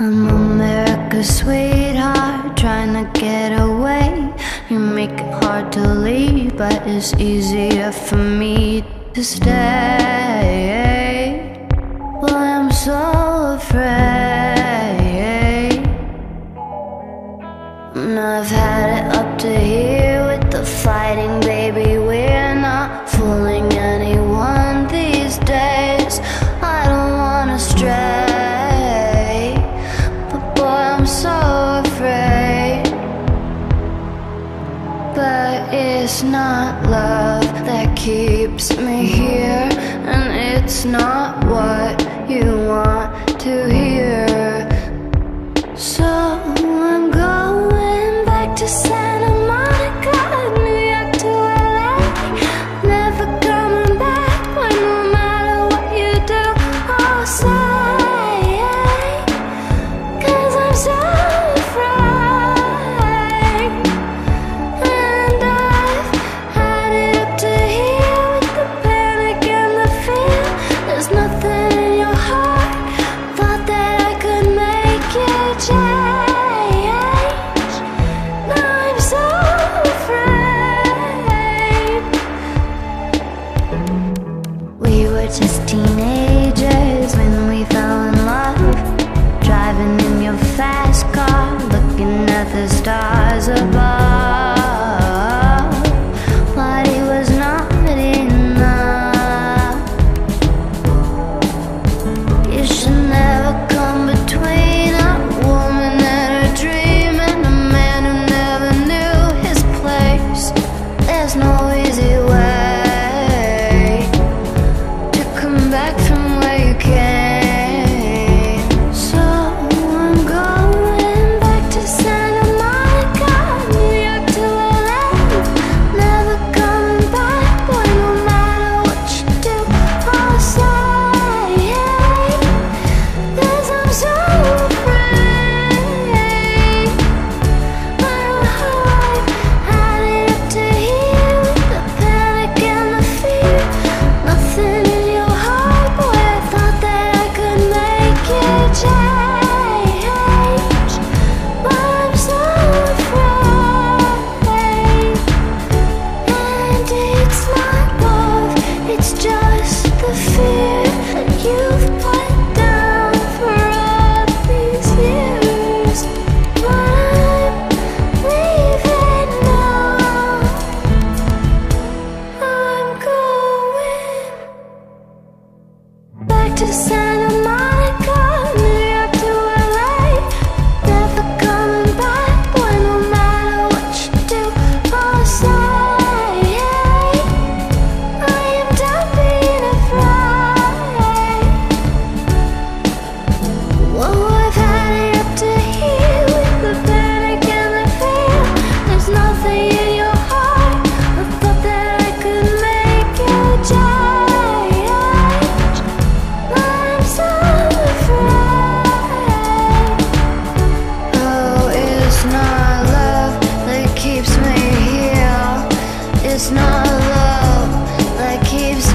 I'm America's sweetheart, trying to get away. You make it hard to leave, but it's easier for me to stay. Well, I'm so afraid. And I've had it up to here. It's not love that keeps me here, and it's not what you want to hear. the stars above. Was not enough You should never come between a woman and her dream And a man who never knew his place. There's no our love that keeps